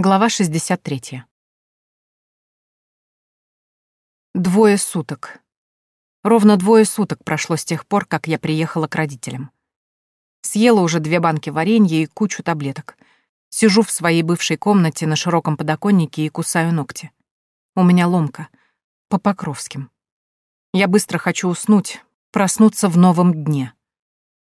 Глава 63. Двое суток. Ровно двое суток прошло с тех пор, как я приехала к родителям. Съела уже две банки варенья и кучу таблеток. Сижу в своей бывшей комнате на широком подоконнике и кусаю ногти. У меня ломка. По Покровским. Я быстро хочу уснуть, проснуться в новом дне.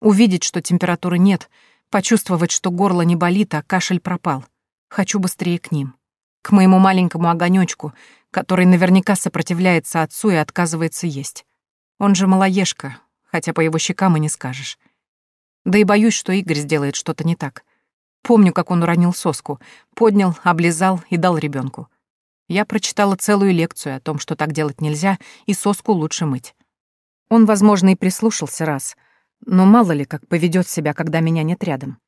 Увидеть, что температуры нет, почувствовать, что горло не болит, а кашель пропал — Хочу быстрее к ним. К моему маленькому огонёчку, который наверняка сопротивляется отцу и отказывается есть. Он же малоежка, хотя по его щекам и не скажешь. Да и боюсь, что Игорь сделает что-то не так. Помню, как он уронил соску, поднял, облизал и дал ребенку. Я прочитала целую лекцию о том, что так делать нельзя, и соску лучше мыть. Он, возможно, и прислушался раз, но мало ли как поведет себя, когда меня нет рядом.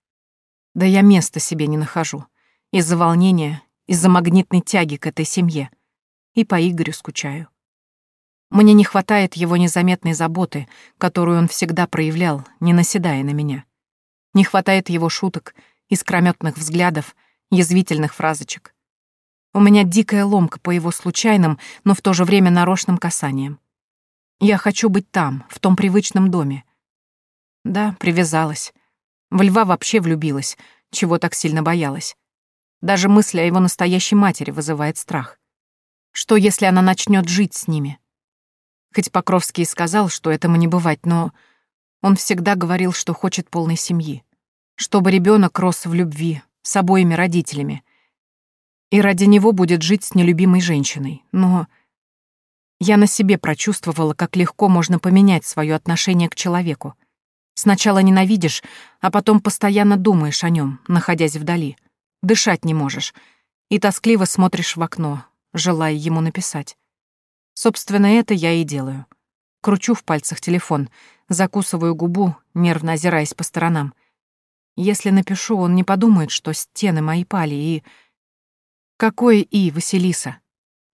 Да я места себе не нахожу. Из-за волнения, из-за магнитной тяги к этой семье. И по Игорю скучаю. Мне не хватает его незаметной заботы, которую он всегда проявлял, не наседая на меня. Не хватает его шуток, искрометных взглядов, язвительных фразочек. У меня дикая ломка по его случайным, но в то же время нарочным касаниям. Я хочу быть там, в том привычном доме. Да, привязалась. В льва вообще влюбилась, чего так сильно боялась. Даже мысль о его настоящей матери вызывает страх. Что, если она начнет жить с ними? Хоть Покровский и сказал, что этому не бывать, но он всегда говорил, что хочет полной семьи. Чтобы ребенок рос в любви, с обоими родителями. И ради него будет жить с нелюбимой женщиной. Но я на себе прочувствовала, как легко можно поменять свое отношение к человеку. Сначала ненавидишь, а потом постоянно думаешь о нем, находясь вдали — дышать не можешь, и тоскливо смотришь в окно, желая ему написать. Собственно, это я и делаю. Кручу в пальцах телефон, закусываю губу, нервно озираясь по сторонам. Если напишу, он не подумает, что стены мои пали, и... Какое «и», Василиса?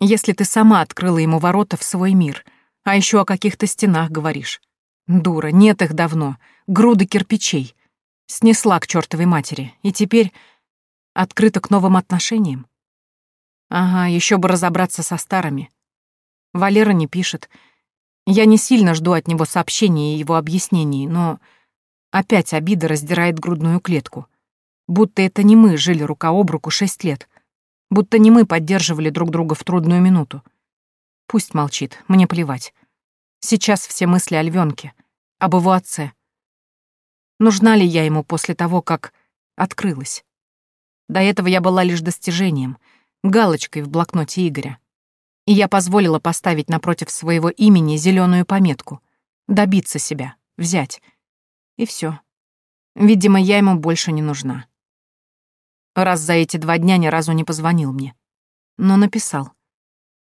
Если ты сама открыла ему ворота в свой мир, а еще о каких-то стенах говоришь. Дура, нет их давно, груды кирпичей. Снесла к чертовой матери, и теперь Открыта к новым отношениям? Ага, еще бы разобраться со старыми. Валера не пишет. Я не сильно жду от него сообщений и его объяснений, но опять обида раздирает грудную клетку. Будто это не мы жили рука об руку шесть лет. Будто не мы поддерживали друг друга в трудную минуту. Пусть молчит, мне плевать. Сейчас все мысли о львенке, об его отце. Нужна ли я ему после того, как открылась? До этого я была лишь достижением, галочкой в блокноте Игоря. И я позволила поставить напротив своего имени зеленую пометку. Добиться себя, взять. И все. Видимо, я ему больше не нужна. Раз за эти два дня ни разу не позвонил мне. Но написал.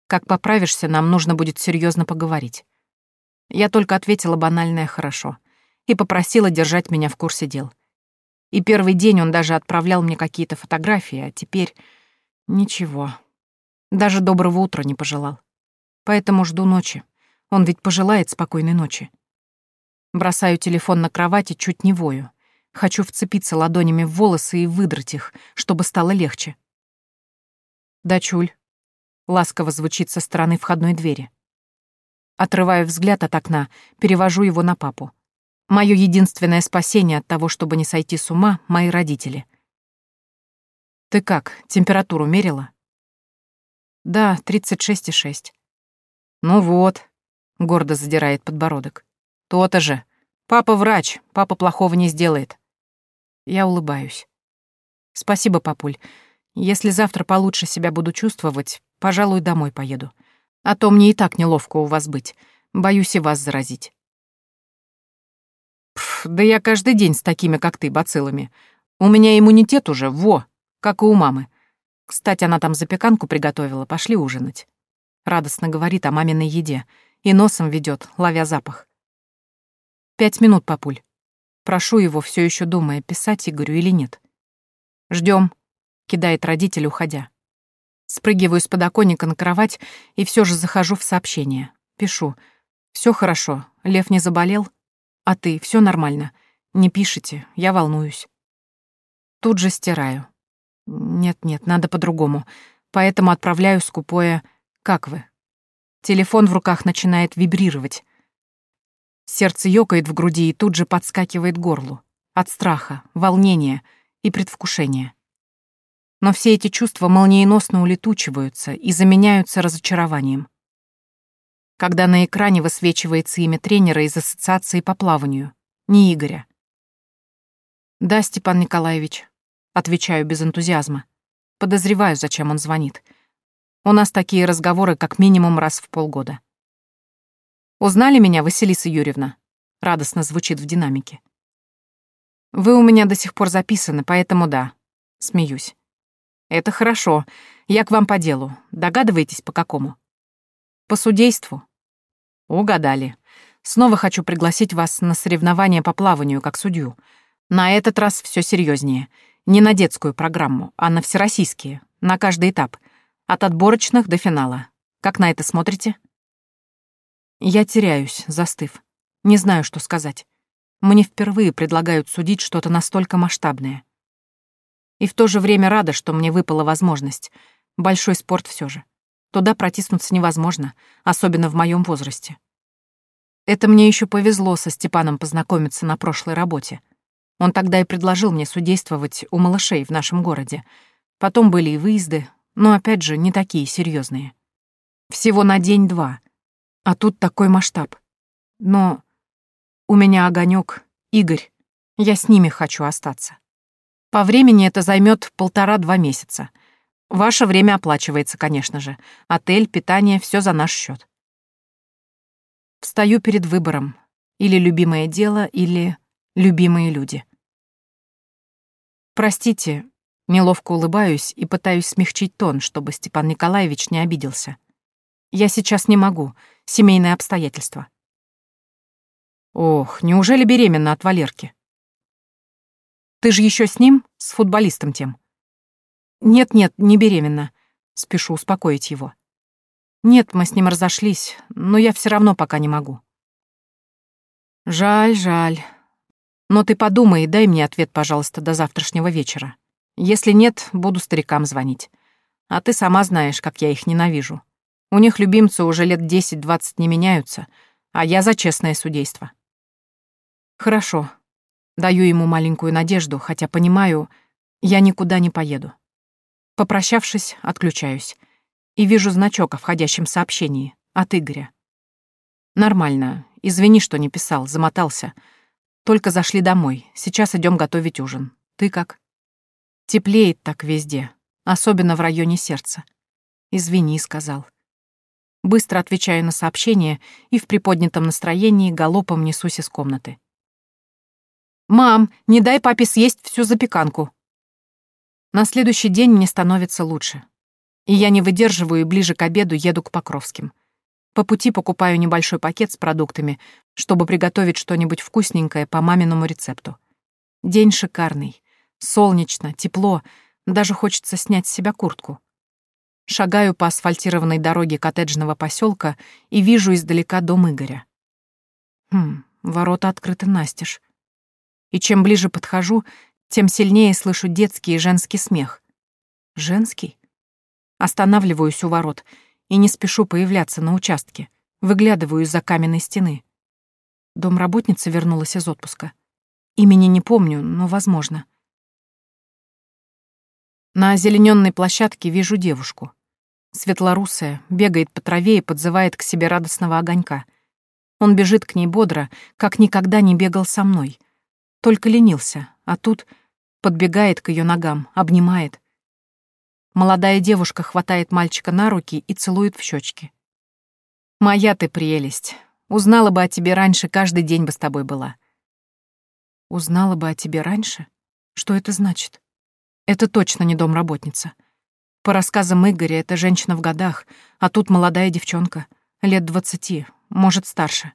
Как поправишься, нам нужно будет серьезно поговорить. Я только ответила банальное «хорошо» и попросила держать меня в курсе дел. И первый день он даже отправлял мне какие-то фотографии, а теперь ничего. Даже доброго утра не пожелал. Поэтому жду ночи. Он ведь пожелает спокойной ночи. Бросаю телефон на кровати, чуть не вою. Хочу вцепиться ладонями в волосы и выдрать их, чтобы стало легче. «Дачуль», — ласково звучит со стороны входной двери. Отрываю взгляд от окна, перевожу его на папу. Мое единственное спасение от того, чтобы не сойти с ума, — мои родители. Ты как, температуру мерила? Да, 36,6. Ну вот, — гордо задирает подбородок. То-то же. Папа врач, папа плохого не сделает. Я улыбаюсь. Спасибо, папуль. Если завтра получше себя буду чувствовать, пожалуй, домой поеду. А то мне и так неловко у вас быть. Боюсь и вас заразить да я каждый день с такими, как ты, бациллами. У меня иммунитет уже, во, как и у мамы. Кстати, она там запеканку приготовила, пошли ужинать. Радостно говорит о маминой еде и носом ведет, ловя запах. Пять минут, папуль. Прошу его, все еще думая, писать Игорю или нет. Ждем, кидает родитель, уходя. Спрыгиваю с подоконника на кровать и все же захожу в сообщение. Пишу. Все хорошо, Лев не заболел? А ты, все нормально? Не пишите, я волнуюсь. Тут же стираю. Нет-нет, надо по-другому. Поэтому отправляю скупое «Как вы?». Телефон в руках начинает вибрировать. Сердце ёкает в груди и тут же подскакивает горлу. От страха, волнения и предвкушения. Но все эти чувства молниеносно улетучиваются и заменяются разочарованием. Когда на экране высвечивается имя тренера из ассоциации по плаванию, не Игоря. «Да, Степан Николаевич», — отвечаю без энтузиазма. Подозреваю, зачем он звонит. У нас такие разговоры как минимум раз в полгода. «Узнали меня, Василиса Юрьевна?» — радостно звучит в динамике. «Вы у меня до сих пор записаны, поэтому да». Смеюсь. «Это хорошо. Я к вам по делу. Догадываетесь, по какому?» «По судейству». «Угадали. Снова хочу пригласить вас на соревнования по плаванию как судью. На этот раз все серьезнее. Не на детскую программу, а на всероссийские, на каждый этап. От отборочных до финала. Как на это смотрите?» Я теряюсь, застыв. Не знаю, что сказать. Мне впервые предлагают судить что-то настолько масштабное. И в то же время рада, что мне выпала возможность. Большой спорт все же. Туда протиснуться невозможно, особенно в моем возрасте. Это мне еще повезло со Степаном познакомиться на прошлой работе. Он тогда и предложил мне судействовать у малышей в нашем городе. Потом были и выезды, но опять же не такие серьезные. Всего на день-два — а тут такой масштаб. Но у меня огонек, Игорь. Я с ними хочу остаться. По времени это займет полтора-два месяца. Ваше время оплачивается, конечно же. Отель, питание — все за наш счет. Встаю перед выбором. Или любимое дело, или любимые люди. Простите, неловко улыбаюсь и пытаюсь смягчить тон, чтобы Степан Николаевич не обиделся. Я сейчас не могу семейные обстоятельства. Ох, неужели беременна от Валерки? Ты же еще с ним, с футболистом тем? Нет-нет, не беременна. Спешу успокоить его. Нет, мы с ним разошлись, но я все равно пока не могу. Жаль, жаль. Но ты подумай и дай мне ответ, пожалуйста, до завтрашнего вечера. Если нет, буду старикам звонить. А ты сама знаешь, как я их ненавижу. У них любимцы уже лет 10-20 не меняются, а я за честное судейство. Хорошо. Даю ему маленькую надежду, хотя понимаю, я никуда не поеду. Попрощавшись, отключаюсь. И вижу значок о входящем сообщении от Игоря. Нормально. Извини, что не писал, замотался. Только зашли домой. Сейчас идем готовить ужин. Ты как? Теплеет так везде, особенно в районе сердца. Извини, сказал. Быстро отвечаю на сообщение и в приподнятом настроении галопом несусь из комнаты. «Мам, не дай папе съесть всю запеканку!» На следующий день мне становится лучше. И я не выдерживаю и ближе к обеду еду к Покровским. По пути покупаю небольшой пакет с продуктами, чтобы приготовить что-нибудь вкусненькое по маминому рецепту. День шикарный. Солнечно, тепло, даже хочется снять с себя куртку. Шагаю по асфальтированной дороге коттеджного поселка и вижу издалека дом Игоря. Хм, ворота открыты настежь. И чем ближе подхожу, тем сильнее слышу детский и женский смех. Женский? Останавливаюсь у ворот и не спешу появляться на участке. Выглядываю из-за каменной стены. Домработница вернулась из отпуска. Имени не помню, но возможно. На озелененной площадке вижу девушку. Светлорусая, бегает по траве и подзывает к себе радостного огонька. Он бежит к ней бодро, как никогда не бегал со мной. Только ленился, а тут подбегает к ее ногам, обнимает. Молодая девушка хватает мальчика на руки и целует в щечки. «Моя ты прелесть. Узнала бы о тебе раньше, каждый день бы с тобой была». «Узнала бы о тебе раньше? Что это значит?» Это точно не домработница. По рассказам Игоря, это женщина в годах, а тут молодая девчонка, лет двадцати, может, старше.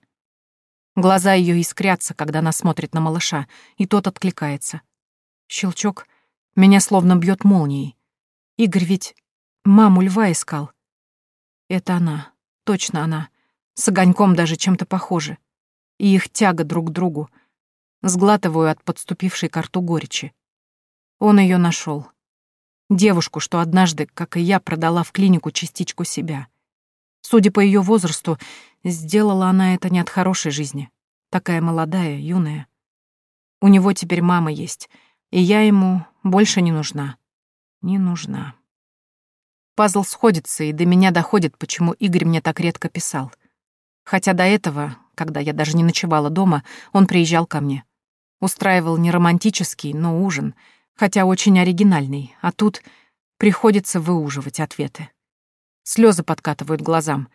Глаза ее искрятся, когда она смотрит на малыша, и тот откликается. Щелчок. Меня словно бьет молнией. Игорь ведь маму льва искал. Это она, точно она. С огоньком даже чем-то похожи. И их тяга друг к другу. Сглатываю от подступившей к рту горечи. Он ее нашел. Девушку, что однажды, как и я, продала в клинику частичку себя. Судя по ее возрасту, сделала она это не от хорошей жизни. Такая молодая, юная. У него теперь мама есть, и я ему больше не нужна. Не нужна. Пазл сходится, и до меня доходит, почему Игорь мне так редко писал. Хотя до этого, когда я даже не ночевала дома, он приезжал ко мне. Устраивал не романтический, но ужин, хотя очень оригинальный, а тут приходится выуживать ответы. Слезы подкатывают глазам.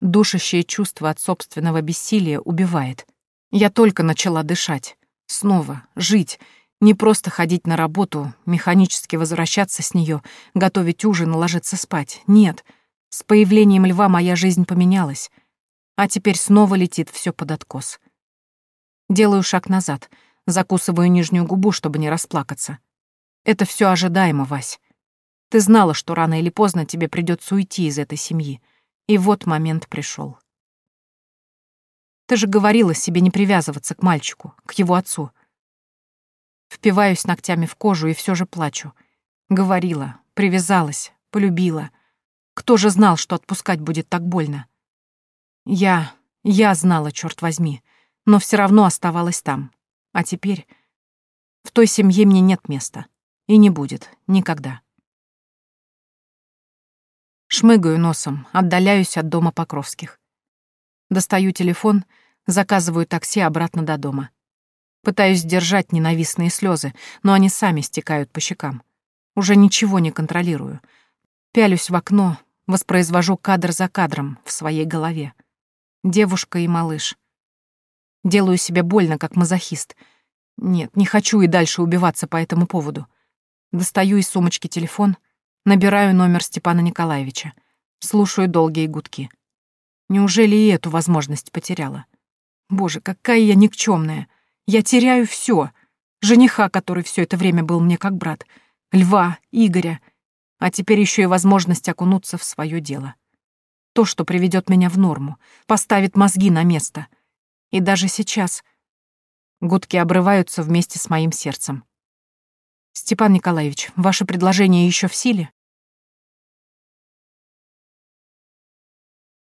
Душащее чувство от собственного бессилия убивает. Я только начала дышать. Снова жить. Не просто ходить на работу, механически возвращаться с нее, готовить ужин и ложиться спать. Нет. С появлением льва моя жизнь поменялась. А теперь снова летит все под откос. Делаю шаг назад, закусываю нижнюю губу, чтобы не расплакаться. Это все ожидаемо, Вась. Ты знала, что рано или поздно тебе придется уйти из этой семьи. И вот момент пришел. Ты же говорила себе не привязываться к мальчику, к его отцу. Впиваюсь ногтями в кожу и все же плачу. Говорила, привязалась, полюбила. Кто же знал, что отпускать будет так больно? Я, я знала, черт возьми, но все равно оставалась там. А теперь в той семье мне нет места. И не будет. Никогда. Шмыгаю носом, отдаляюсь от дома Покровских. Достаю телефон, заказываю такси обратно до дома. Пытаюсь сдержать ненавистные слезы, но они сами стекают по щекам. Уже ничего не контролирую. Пялюсь в окно, воспроизвожу кадр за кадром в своей голове. Девушка и малыш. Делаю себе больно, как мазохист. Нет, не хочу и дальше убиваться по этому поводу. Достаю из сумочки телефон — Набираю номер Степана Николаевича. Слушаю долгие гудки. Неужели и эту возможность потеряла? Боже, какая я никчемная. Я теряю все. Жениха, который все это время был мне как брат. Льва, Игоря. А теперь еще и возможность окунуться в свое дело. То, что приведет меня в норму, поставит мозги на место. И даже сейчас гудки обрываются вместе с моим сердцем. «Степан Николаевич, ваше предложение еще в силе?»